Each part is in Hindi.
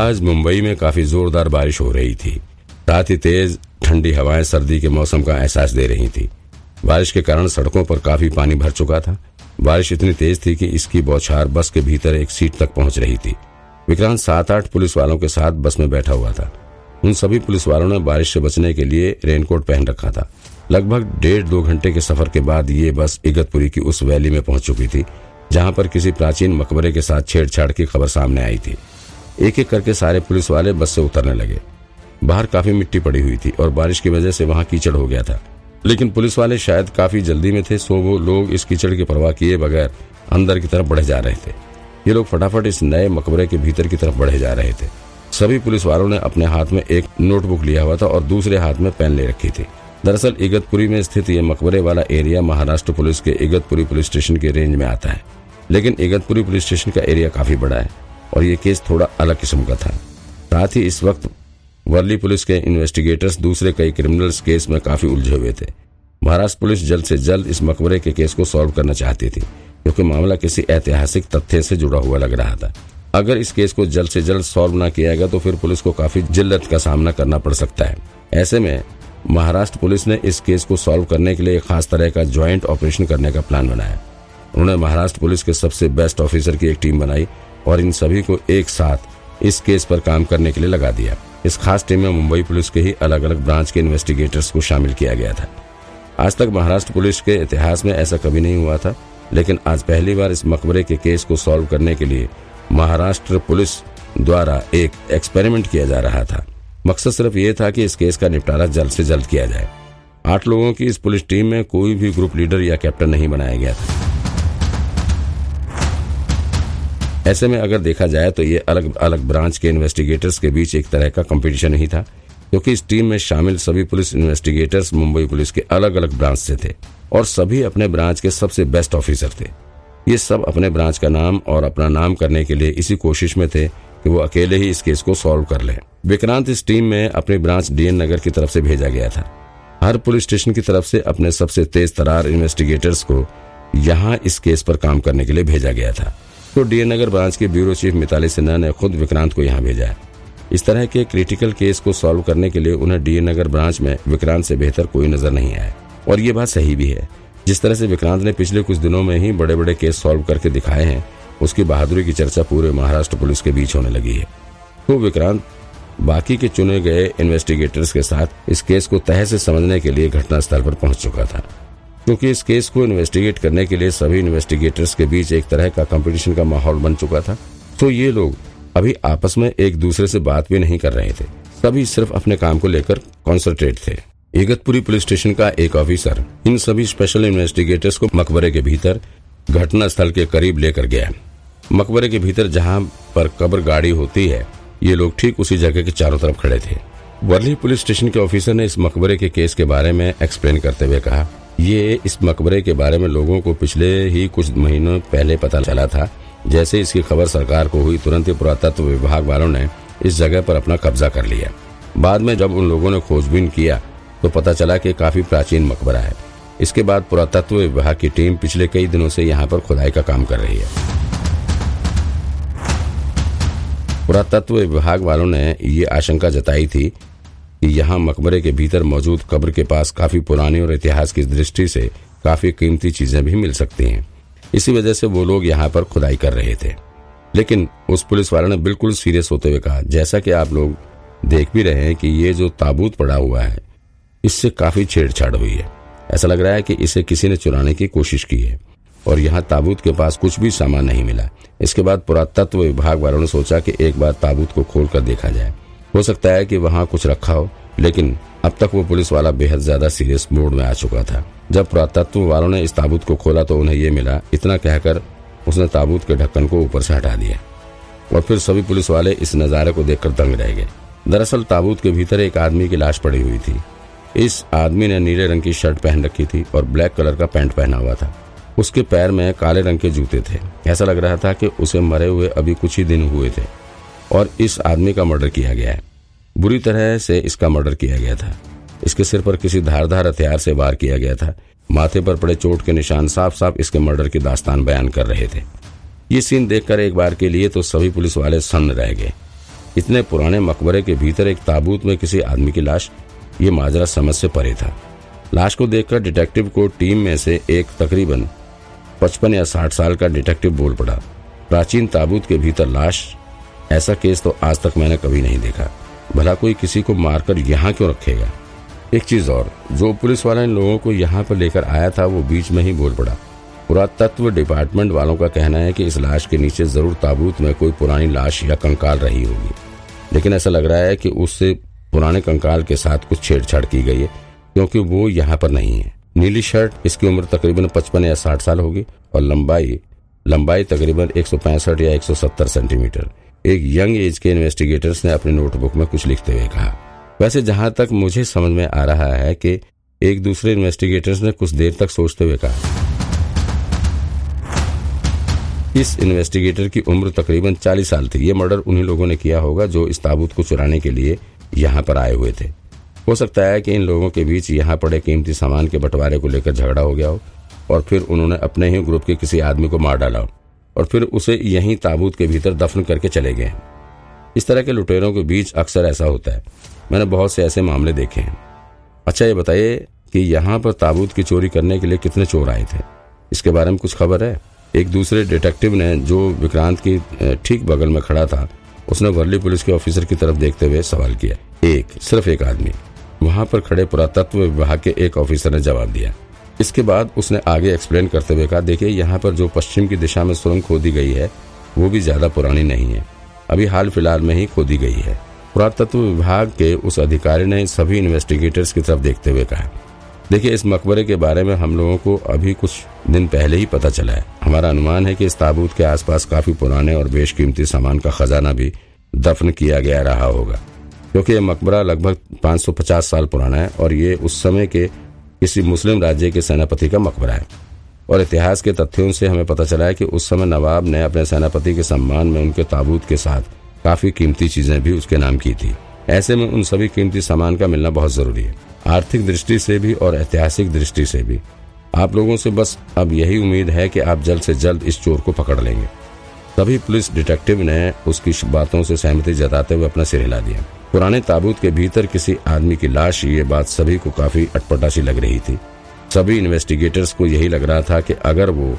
आज मुंबई में काफ़ी जोरदार बारिश हो रही थी। साथ ही तेज ठंडी हवाएँ सर्दी के मौसम का एहसास दे रही थी। बारिश के कारण सड़कों पर काफ़ी पानी भर चुका था। बारिश इतनी तेज थी कि इसकी बौछार बस के भीतर एक सीट तक पहुँच रही थी। विक्रांत सात आठ पुलिस वालों के साथ बस में बैठा हुआ था। उन सभी पुलिस वालों ने बारिश से बचने के लिए रेनकोट पहन रखा था। लगभग डेढ़ दो घंटे के सफ़र के बाद ये बस इगतपुरी की उस वैली में पहुँच चुकी थी, जहाँ पर किसी प्राचीन मकबरे के साथ छेड़छाड़ की खबर सामने आई थी। एक एक करके सारे पुलिस वाले बस से उतरने लगे। बाहर काफ़ी मिट्टी पड़ी हुई थी और बारिश की वजह से वहाँ कीचड़ हो गया था। लेकिन पुलिस वाले शायद काफ़ी जल्दी में थे, सो वो लोग इस कीचड़ की परवाह किए बगैर अंदर की तरफ़ बढ़े जा रहे थे। ये लोग फटाफट इस नए मकबरे के भीतर की तरफ़ बढ़े जा रहे थे। सभी पुलिस वालों ने अपने हाथ में एक नोटबुक लिया हुआ था और दूसरे हाथ में पेन ले रखी थी। दरअसल इगतपुरी में स्थित ये मकबरे वाला एरिया महाराष्ट्र पुलिस के इगतपुरी पुलिस स्टेशन के रेंज में आता है। लेकिन इगतपुरी पुलिस स्टेशन का एरिया काफ़ी बड़ा है। और ये केस थोड़ा अलग किस्म का था। साथ ही इस वक्त वर्ली पुलिस के इन्वेस्टिगेटर्स दूसरे कई क्रिमिनल्स केस में काफ़ी उलझे हुए थे। महाराष्ट्र पुलिस जल्द से जल्द इस मकबरे के केस को सॉल्व करना चाहती थी, क्योंकि मामला किसी ऐतिहासिक तथ्य से जुड़ा हुआ लग रहा था। अगर इस केस को जल्द से जल्द सॉल्व न किया गया तो फिर पुलिस को काफ़ी जिल्लत का सामना करना पड़ सकता है। ऐसे में महाराष्ट्र पुलिस ने इस केस को सॉल्व करने के लिए एक खास तरह का ज्वाइंट ऑपरेशन करने का प्लान बनाया। उन्होंने महाराष्ट्र पुलिस के सबसे बेस्ट ऑफिसर की एक टीम बनाई और इन सभी को एक साथ इस केस पर काम करने के लिए लगा दिया। इस खास टीम में मुंबई पुलिस के ही अलग अलग ब्रांच के इन्वेस्टिगेटर्स को शामिल किया गया था। आज तक महाराष्ट्र पुलिस के इतिहास में ऐसा कभी नहीं हुआ था, लेकिन आज पहली बार इस मकबरे के केस को सॉल्व करने के लिए महाराष्ट्र पुलिस द्वारा एक एक्सपेरिमेंट किया जा रहा था। मकसद सिर्फ़ ये था कि इस केस का निपटारा जल्द से जल्द किया जाए। आठ लोगों की इस पुलिस टीम में कोई भी ग्रुप लीडर या कैप्टन नहीं बनाया गया था। ऐसे में अगर देखा जाए तो ये अलग अलग ब्रांच के इन्वेस्टिगेटर्स के बीच एक तरह का कंपटीशन ही था, क्योंकि इस टीम में शामिल सभी पुलिस इन्वेस्टिगेटर्स मुंबई पुलिस के अलग अलग ब्रांच से थे और सभी अपने ब्रांच के सबसे बेस्ट ऑफिसर थे। ये सब अपने ब्रांच का नाम और अपना नाम करने के लिए इसी कोशिश में थे कि वो अकेले ही इस केस को सॉल्व कर लें। विक्रांत इस टीम में अपनी ब्रांच डीएन नगर की तरफ़ से भेजा गया था। हर पुलिस स्टेशन की तरफ़ से अपने सबसे तेज तरार इन्वेस्टिगेटर्स को यहाँ इस केस पर काम करने के लिए भेजा गया था। तो डीएन नगर ब्रांच के ब्यूरो चीफ मिताली सिन्हा ने खुद विक्रांत को यहाँ भेजा है। इस तरह के क्रिटिकल केस को सॉल्व करने के लिए उन्हें डीएन नगर ब्रांच में विक्रांत से बेहतर कोई नज़र नहीं आया। और ये बात सही भी है। जिस तरह से विक्रांत ने पिछले कुछ दिनों में ही बड़े बड़े केस सॉल्व करके दिखाए हैं, उसकी बहादुरी की चर्चा पूरे महाराष्ट्र पुलिस के बीच होने लगी है। तो विक्रांत, बाकी के चुने गए इन्वेस्टिगेटर्स के साथ इस केस को तह से समझने के लिए घटनास्थल पर पहुँच चुका था। क्योंकि इस केस को इन्वेस्टिगेट करने के लिए सभी इन्वेस्टिगेटर्स के बीच एक तरह का कंपटीशन का माहौल बन चुका था। तो ये लोग अभी आपस में एक दूसरे से बात भी नहीं कर रहे थे। सभी सिर्फ़ अपने काम को लेकर कॉन्सेंट्रेट थे। इगतपुरी पुलिस स्टेशन का एक ऑफिसर इन सभी स्पेशल इन्वेस्टिगेटर्स को मकबरे के भीतर घटना स्थल के करीब लेकर गया। मकबरे के भीतर जहाँ पर कब्र गाड़ी होती है, ये लोग ठीक उसी जगह के चारों तरफ़ खड़े थे। वर्ली पुलिस स्टेशन के ऑफिसर ने इस मकबरे के केस के बारे में एक्सप्लेन करते हुए कहा ये इस मकबरे के बारे में लोगों को पिछले ही कुछ महीनों पहले पता चला था। जैसे इसकी खबर सरकार को हुई, तुरंत ही पुरातत्व विभाग वालों ने इस जगह पर अपना कब्जा कर लिया। बाद में जब उन लोगों ने खोजबीन किया तो पता चला कि काफ़ी प्राचीन मकबरा है। इसके बाद पुरातत्व विभाग की टीम पिछले कई दिनों से यहाँ पर खुदाई का काम कर रही है। पुरातत्व विभाग वालों ने ये आशंका जताई थी कि यहाँ मकबरे के भीतर मौजूद कब्र के पास काफ़ी पुरानी और इतिहास की दृष्टि से काफ़ी कीमती चीज़ें भी मिल सकती हैं। इसी वजह से वो लोग यहाँ पर खुदाई कर रहे थे। लेकिन उस पुलिस वाले ने बिल्कुल सीरियस होते हुए कहा, जैसा कि आप लोग देख भी रहे हैं कि ये जो ताबूत पड़ा हुआ है, इससे काफ़ी छेड़छाड़ हुई है। ऐसा लग रहा है कि इसे किसी ने चुराने की कोशिश की है। और यहाँ ताबूत के पास कुछ भी सामान नहीं मिला। इसके बाद पुरातत्व विभाग वालों ने सोचा कि एक बार ताबूत को खोल कर देखा जाए। हो सकता है कि वहाँ कुछ रखा हो, लेकिन अब तक वो पुलिस वाला बेहद ज़्यादा सीरियस मूड में आ चुका था। जब पुरातत्व वालों ने इस ताबूत को खोला तो उन्हें ये मिला, इतना कहकर उसने ताबूत के ढक्कन को ऊपर से हटा दिया। और फिर सभी पुलिस वाले इस नजारे को देखकर दंग रह गए। दरअसल ताबूत के भीतर एक आदमी की लाश पड़ी हुई थी। इस आदमी ने नीले रंग की शर्ट पहन रखी थी और ब्लैक कलर का पैंट पहना हुआ था। उसके पैर में काले रंग के जूते थे। ऐसा लग रहा था कि उसे मरे हुए अभी कुछ ही दिन हुए थे। और इस आदमी का मर्डर किया गया है। बुरी तरह से इसका मर्डर किया गया था। इसके सिर पर किसी धारदार हथियार से वार किया गया था। माथे पर पड़े चोट के निशान साफ़ साफ़ इसके मर्डर की दास्तान बयान कर रहे थे। ये सीन देखकर एक बार के लिए तो सभी पुलिस वाले सन्न रह गए। इतने पुराने मकबरे के भीतर एक ताबूत में किसी आदमी की लाश, ये माजरा समझ से परे था। लाश को देखकर डिटेक्टिव को टीम में से एक तकरीबन पचपन या साठ साल का डिटेक्टिव बोल पड़ा। प्राचीन ताबूत के भीतर लाश ऐसा केस तो आज तक मैंने कभी नहीं देखा। भला कोई किसी को मारकर यहाँ क्यों रखेगा? एक चीज़ और, जो पुलिस वाला इन लोगों को यहाँ पर लेकर आया था, वो बीच में ही बोल पड़ा। पुरातत्व डिपार्टमेंट वालों का कहना है कि इस लाश के नीचे ज़रूर ताबूत में कोई पुरानी लाश या कंकाल रही होगी। लेकिन ऐसा लग रहा है कि उससे पुराने कंकाल के साथ कुछ छेड़छाड़ की गई है, क्योंकि वो यहाँ पर नहीं है। नीली शर्ट, इसकी उम्र तकरीबन पचपन या साठ साल होगी, और लंबाई लंबाई तकरीबन एक सौ पैंसठ या एक सौ सत्तर सेंटीमीटर। एक यंग एज के इन्वेस्टिगेटर्स ने अपने नोटबुक में कुछ लिखते हुए कहा। वैसे जहाँ तक मुझे समझ में आ रहा है कि एक दूसरे इन्वेस्टिगेटर्स ने कुछ देर तक सोचते हुए कहा। इस इन्वेस्टिगेटर की उम्र तकरीबन 40 साल थी। ये मर्डर उन्हीं लोगों ने किया होगा जो इस ताबूत को चुराने के लिए यहाँ पर आए हुए थे। हो सकता है कि इन लोगों के बीच यहाँ पड़े कीमती सामान के बंटवारे को लेकर झगड़ा हो गया हो और फिर उन्होंने अपने ही ग्रुप के किसी आदमी को मार डाला हो। और फिर उसे यहीं ताबूत के भीतर दफन करके चले गए। इस तरह के लुटेरों के बीच अक्सर ऐसा होता है। मैंने बहुत से ऐसे मामले देखे हैं। अच्छा ये बताइए कि यहाँ पर ताबूत की चोरी करने के लिए कितने चोर आए थे? इसके बारे में कुछ खबर है? एक दूसरे डिटेक्टिव ने जो विक्रांत की ठीक बगल में खड़ा था, उसने वर्ली पुलिस के ऑफिसर की तरफ़ देखते हुए सवाल किया। एक, सिर्फ़ एक आदमी। वहाँ पर खड़े पुरातत्व विभाग के एक ऑफिसर ने जवाब दिया। इसके बाद उसने आगे एक्सप्लेन करते हुए कहा, देखिए, यहाँ पर जो पश्चिम की दिशा में सुरंग खोदी गई है, वो भी ज़्यादा पुरानी नहीं है। अभी हाल फ़िलहाल में ही खोदी गई है। पुरातत्व विभाग के उस अधिकारी ने सभी इन्वेस्टिगेटर्स की तरफ़ देखते हुए कहा, देखिए, इस मकबरे के बारे में हम लोगों को अभी कुछ दिन पहले ही पता चला है। हमारा अनुमान है कि इस ताबूत के आसपास काफ़ी पुराने और बेशकीमती सामान का खजाना भी दफन किया गया रहा होगा, क्योंकि यह मकबरा लगभग 550 साल पुराना है और ये उस समय के किसी मुस्लिम राज्य के सेनापति का मकबरा है। और इतिहास के तथ्यों से हमें पता चला है कि उस समय नवाब ने अपने सेनापति के सम्मान में उनके ताबूत के साथ काफ़ी कीमती चीज़ें भी उसके नाम की थी। ऐसे में उन सभी कीमती सामान का मिलना बहुत ज़रूरी है। आर्थिक दृष्टि से भी और ऐतिहासिक दृष्टि से भी। आप लोगों से बस अब यही उम्मीद है कि आप जल्द से जल्द इस चोर को पकड़ लेंगे। तभी पुलिस डिटेक्टिव ने उसकी बातों से सहमति जताते हुए अपना सिर हिला दिया। पुराने ताबूत के भीतर किसी आदमी की लाश, ये बात सभी को काफ़ी अटपटा सी लग रही थी। सभी इन्वेस्टिगेटर्स को यही लग रहा था कि अगर वो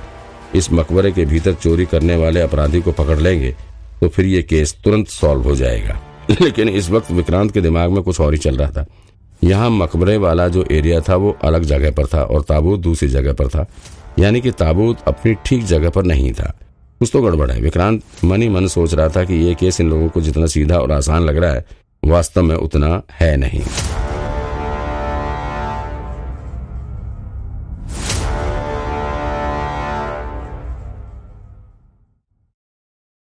इस मकबरे के भीतर चोरी करने वाले अपराधी को पकड़ लेंगे तो फिर ये केस तुरंत सॉल्व हो जाएगा। लेकिन इस वक्त विक्रांत के दिमाग में कुछ और ही चल रहा था। यहाँ मकबरे वाला जो एरिया था, वो अलग जगह पर था और ताबूत दूसरी जगह पर था। यानी कि ताबूत अपनी ठीक जगह पर नहीं था। कुछ तो गड़बड़ है। विक्रांत मन ही मन सोच रहा था कि ये केस इन लोगों को जितना सीधा और आसान लग रहा है वास्तव में उतना है नहीं।